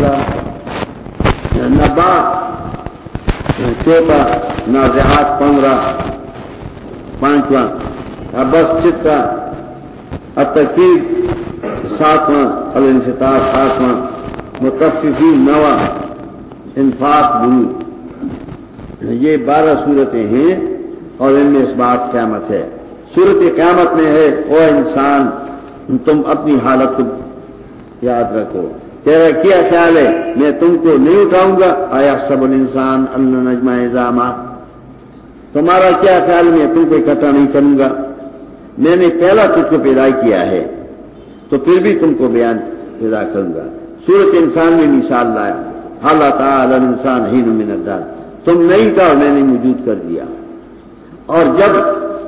کا نبا چوتھا نازیات پندرہ، پانچواں ابس چت اتقیب ساتواں الانفطار ساتواں متفقی نواں، انفاق بنی۔ یہ بارہ صورتیں ہیں اور ان میں اس بات قیامت ہے۔ صورت قیامت میں ہے او انسان، تم اپنی حالت کو یاد رکھو۔ تیرا کیا خیال ہے، میں تم کو نہیں اٹھاؤں گا۔ آیا سب انسان اللہ نجمہ نظامہ تمہارا کیا خیال میں تم کو اکٹھا نہیں کروں گا۔ میں نے پہلا تجھ کو پیدا کیا ہے، تو پھر بھی تم کو بیان پیدا کروں گا۔ سورت انسان میں مثال لایا۔ حالات تعالی انسان ہی نمدار تم نہیں تھا میں نے موجود کر دیا۔ اور جب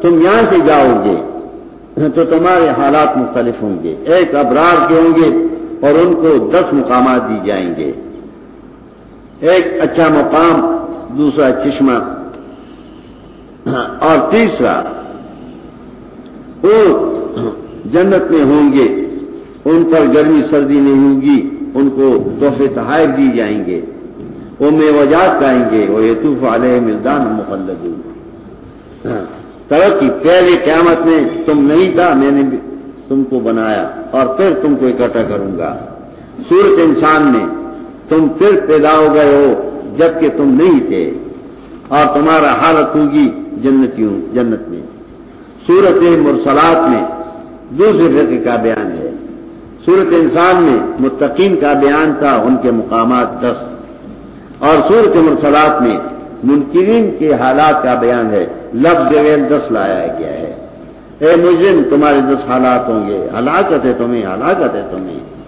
تم یہاں سے جاؤ گے، تو تمہارے حالات مختلف ہوں گے۔ ایک ابرار کے ہوں گے اور ان کو دس مقامات دی جائیں گے۔ ایک اچھا مقام، دوسرا چشمہ، اور تیسرا، وہ جنت میں ہوں گے۔ ان پر گرمی، سردی نہیں ہوگی، ان کو تحفے تحائف دی جائیں گے۔ وہ میوجات گائیں گے۔ وہ یتوف علیہ مردان مقلد ہاں، ترقی، پہلے قیامت میں تم نہیں تھا، میں نے تم کو بنایا اور پھر تم کو اکٹھا کروں گا۔ سورت انسان میں تم پھر پیدا ہو گئے ہو جبکہ تم نہیں تھے اور تمہارا حالت ہوگی جنتیوں جنت میں۔ سورت مرسلات میں دوسرے فرقے کا بیان ہے۔ سورت انسان میں متقین کا بیان تھا، ان کے مقامات دس۔ اور سورت مرسلات میں منکرین کے حالات کا بیان ہے۔ لفظ دس لایا گیا ہے۔ اے مجرم تمہارے دس حالات ہوں گے۔ ہلاکت ہے تمہیں ہلاکت ہے تمہیں۔